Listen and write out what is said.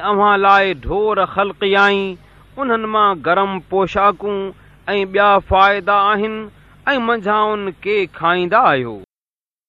اوهان لاءِ ڍور خلقيائي انهن مان گرم پوشاڪون ۽ ٻيا فائدا آهن ۽ منجهائن کي کائيندا آهيو